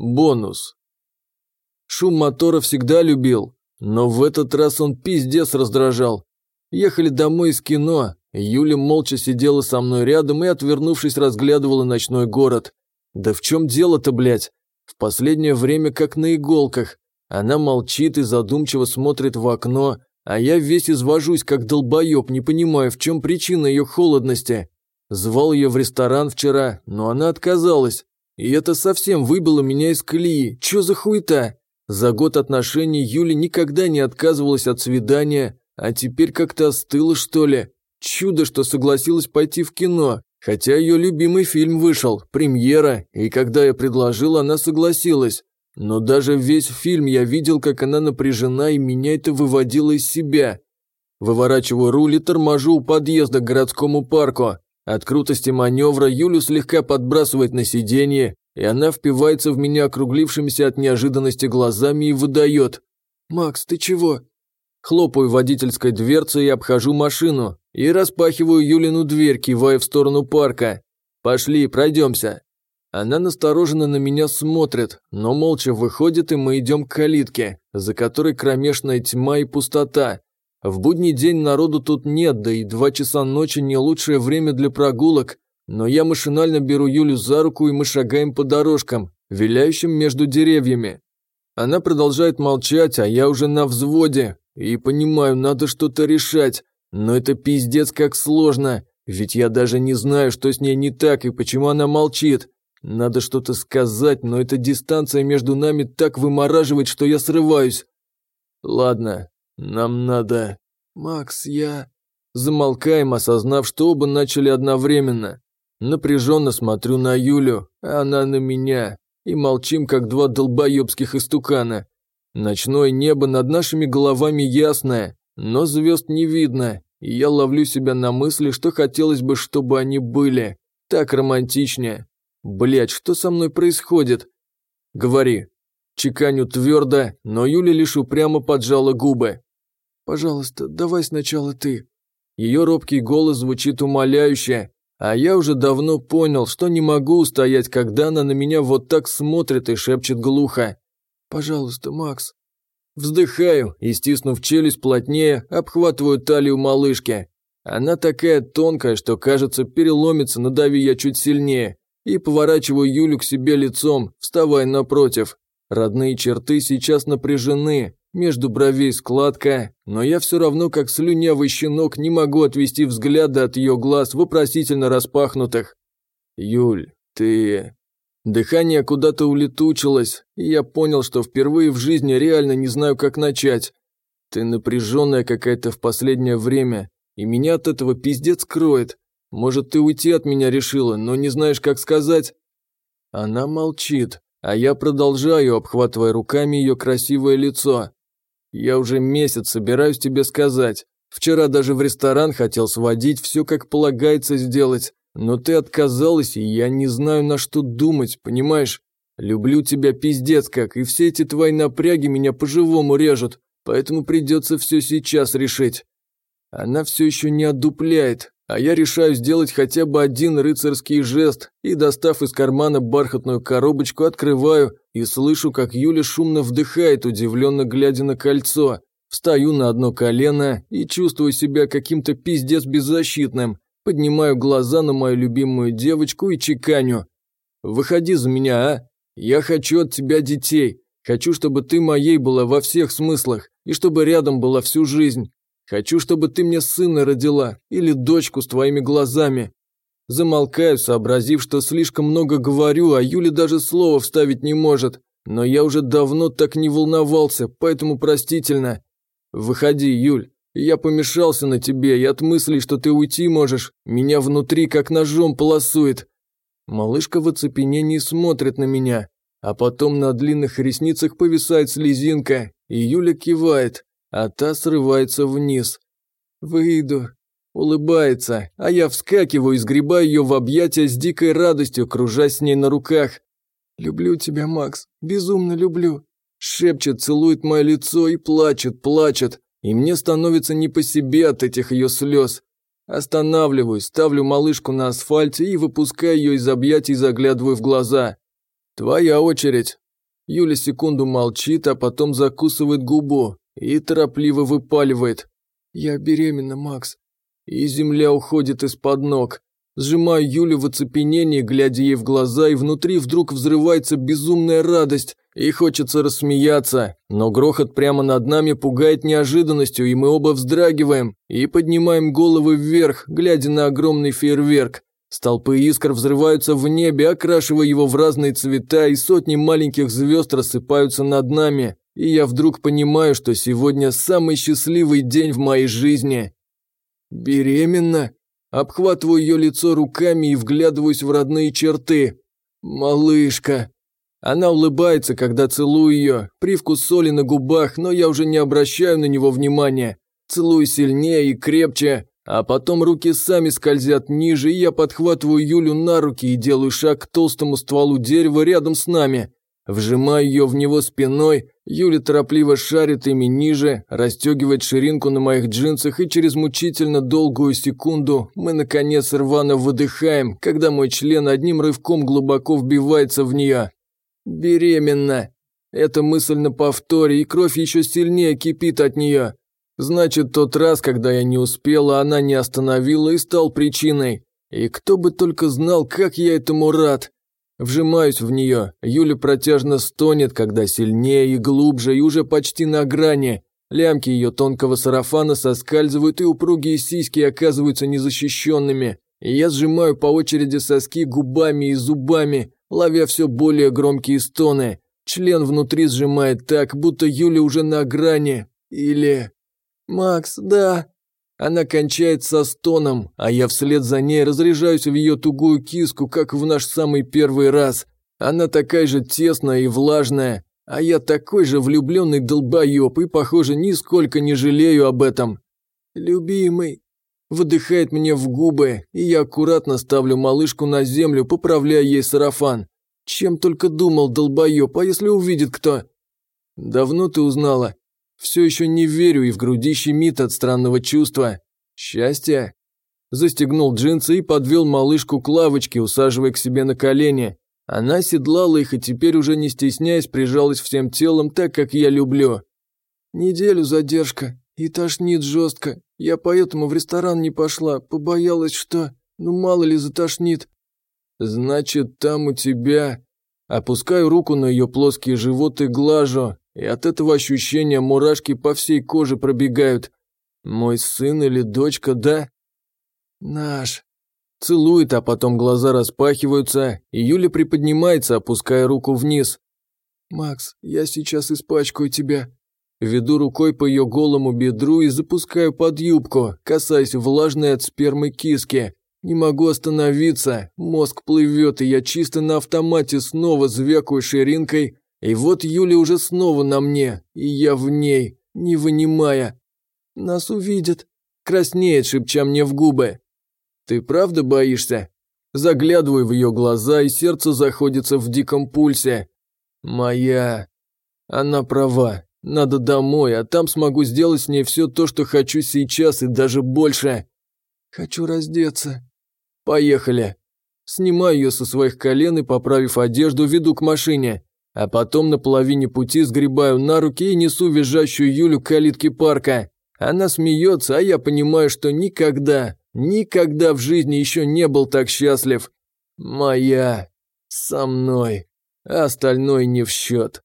Бонус. Шум мотора всегда любил, но в этот раз он пиздец раздражал. Ехали домой из кино, Юля молча сидела со мной рядом и, отвернувшись, разглядывала ночной город. Да в чем дело-то, блядь? В последнее время как на иголках. Она молчит и задумчиво смотрит в окно, а я весь извожусь, как долбоеб, не понимая, в чем причина ее холодности. Звал ее в ресторан вчера, но она отказалась. И это совсем выбило меня из колеи. Че за хуета? За год отношений Юля никогда не отказывалась от свидания, а теперь как-то остыла, что ли. Чудо, что согласилась пойти в кино, хотя ее любимый фильм вышел, премьера, и когда я предложил, она согласилась. Но даже весь фильм я видел, как она напряжена, и меня это выводило из себя. Выворачиваю руль и торможу у подъезда к городскому парку. От крутости маневра Юлю слегка подбрасывает на сиденье, и она впивается в меня округлившимися от неожиданности глазами и выдает. «Макс, ты чего?» Хлопаю водительской дверцей и обхожу машину, и распахиваю Юлину дверь, кивая в сторону парка. «Пошли, пройдемся». Она настороженно на меня смотрит, но молча выходит, и мы идем к калитке, за которой кромешная тьма и пустота. В будний день народу тут нет, да и два часа ночи не лучшее время для прогулок, но я машинально беру Юлю за руку, и мы шагаем по дорожкам, виляющим между деревьями. Она продолжает молчать, а я уже на взводе, и понимаю, надо что-то решать, но это пиздец как сложно, ведь я даже не знаю, что с ней не так и почему она молчит. Надо что-то сказать, но эта дистанция между нами так вымораживает, что я срываюсь. Ладно, нам надо... Макс, я... Замолкаем, осознав, что оба начали одновременно. Напряженно смотрю на Юлю, а она на меня. И молчим, как два долбоебских истукана. Ночное небо над нашими головами ясное, но звезд не видно, и я ловлю себя на мысли, что хотелось бы, чтобы они были. Так романтичнее. Блять, что со мной происходит? Говори. Чеканю твердо, но Юля лишь упрямо поджала губы. Пожалуйста, давай сначала ты. Ее робкий голос звучит умоляюще, а я уже давно понял, что не могу устоять, когда она на меня вот так смотрит и шепчет глухо. «Пожалуйста, Макс». Вздыхаю и, стиснув челюсть плотнее, обхватываю талию малышки. Она такая тонкая, что, кажется, переломится, надави я чуть сильнее и поворачиваю Юлю к себе лицом, вставая напротив. Родные черты сейчас напряжены, между бровей складка, но я все равно, как слюнявый щенок, не могу отвести взгляда от ее глаз, вопросительно распахнутых. «Юль, ты...» Дыхание куда-то улетучилось, и я понял, что впервые в жизни реально не знаю, как начать. Ты напряженная какая-то в последнее время, и меня от этого пиздец кроет. Может, ты уйти от меня решила, но не знаешь, как сказать?» Она молчит, а я продолжаю, обхватывая руками ее красивое лицо. «Я уже месяц собираюсь тебе сказать. Вчера даже в ресторан хотел сводить, все как полагается сделать, но ты отказалась, и я не знаю, на что думать, понимаешь? Люблю тебя пиздец как, и все эти твои напряги меня по-живому режут, поэтому придется все сейчас решить». Она все еще не отдупляет, а я решаю сделать хотя бы один рыцарский жест и, достав из кармана бархатную коробочку, открываю и слышу, как Юля шумно вдыхает, удивленно глядя на кольцо. Встаю на одно колено и чувствую себя каким-то пиздец беззащитным. Поднимаю глаза на мою любимую девочку и чеканю. «Выходи за меня, а? Я хочу от тебя детей. Хочу, чтобы ты моей была во всех смыслах и чтобы рядом была всю жизнь. Хочу, чтобы ты мне сына родила или дочку с твоими глазами. Замолкаю, сообразив, что слишком много говорю, а Юля даже слова вставить не может. Но я уже давно так не волновался, поэтому простительно. Выходи, Юль. Я помешался на тебе, и от мысли, что ты уйти можешь, меня внутри как ножом полосует. Малышка в оцепенении смотрит на меня, а потом на длинных ресницах повисает слезинка, и Юля кивает а та срывается вниз. «Выйду», улыбается, а я вскакиваю и сгребаю ее в объятия с дикой радостью, кружась с ней на руках. «Люблю тебя, Макс, безумно люблю», шепчет, целует мое лицо и плачет, плачет, и мне становится не по себе от этих ее слез. Останавливаюсь, ставлю малышку на асфальте и выпускаю ее из объятий, заглядываю в глаза. «Твоя очередь», Юля секунду молчит, а потом закусывает губу и торопливо выпаливает. «Я беременна, Макс». И земля уходит из-под ног. Сжимаю Юлю в оцепенении, глядя ей в глаза, и внутри вдруг взрывается безумная радость, и хочется рассмеяться. Но грохот прямо над нами пугает неожиданностью, и мы оба вздрагиваем и поднимаем головы вверх, глядя на огромный фейерверк. Столпы искр взрываются в небе, окрашивая его в разные цвета, и сотни маленьких звезд рассыпаются над нами. И я вдруг понимаю, что сегодня самый счастливый день в моей жизни. Беременна? Обхватываю ее лицо руками и вглядываюсь в родные черты. «Малышка!» Она улыбается, когда целую ее, привкус соли на губах, но я уже не обращаю на него внимания. Целую сильнее и крепче, а потом руки сами скользят ниже, и я подхватываю Юлю на руки и делаю шаг к толстому стволу дерева рядом с нами. Вжимаю ее в него спиной, Юля торопливо шарит ими ниже, расстегивает ширинку на моих джинсах, и через мучительно долгую секунду мы, наконец, рвано выдыхаем, когда мой член одним рывком глубоко вбивается в нее. Беременна. Эта мысль на повторе, и кровь еще сильнее кипит от нее. Значит, тот раз, когда я не успела, она не остановила и стал причиной. И кто бы только знал, как я этому рад. Вжимаюсь в нее. Юля протяжно стонет, когда сильнее и глубже, и уже почти на грани. Лямки ее тонкого сарафана соскальзывают, и упругие сиськи оказываются незащищенными. И я сжимаю по очереди соски губами и зубами, ловя все более громкие стоны. Член внутри сжимает так, будто Юля уже на грани. Или... «Макс, да», она кончает со стоном, а я вслед за ней разряжаюсь в ее тугую киску, как в наш самый первый раз. Она такая же тесная и влажная, а я такой же влюбленный долбоеб и, похоже, нисколько не жалею об этом. «Любимый», выдыхает мне в губы, и я аккуратно ставлю малышку на землю, поправляя ей сарафан. Чем только думал долбоеб, а если увидит кто? Давно ты узнала? Все еще не верю и в груди щемит от странного чувства. Счастье? Застегнул джинсы и подвел малышку к лавочке, усаживая к себе на колени. Она седлала их и теперь уже не стесняясь прижалась всем телом так, как я люблю. Неделю задержка и тошнит жестко. Я поэтому в ресторан не пошла, побоялась, что... Ну мало ли затошнит. Значит, там у тебя... Опускаю руку на ее плоский живот и глажу, и от этого ощущения мурашки по всей коже пробегают. Мой сын или дочка, да? Наш. Целует, а потом глаза распахиваются, и Юля приподнимается, опуская руку вниз. «Макс, я сейчас испачкаю тебя». Веду рукой по ее голому бедру и запускаю под юбку, касаясь влажной от спермы киски. Не могу остановиться, мозг плывет, и я чисто на автомате снова звякаю ширинкой, и вот Юля уже снова на мне, и я в ней, не вынимая. Нас увидят. Краснеет, шепча мне в губы. Ты правда боишься? Заглядываю в ее глаза, и сердце заходится в диком пульсе. Моя... Она права. Надо домой, а там смогу сделать с ней все то, что хочу сейчас, и даже больше. Хочу раздеться. Поехали. Снимаю ее со своих колен и, поправив одежду, веду к машине. А потом на половине пути сгребаю на руки и несу визжащую Юлю к калитке парка. Она смеется, а я понимаю, что никогда, никогда в жизни еще не был так счастлив. Моя. Со мной. А остальное не в счет.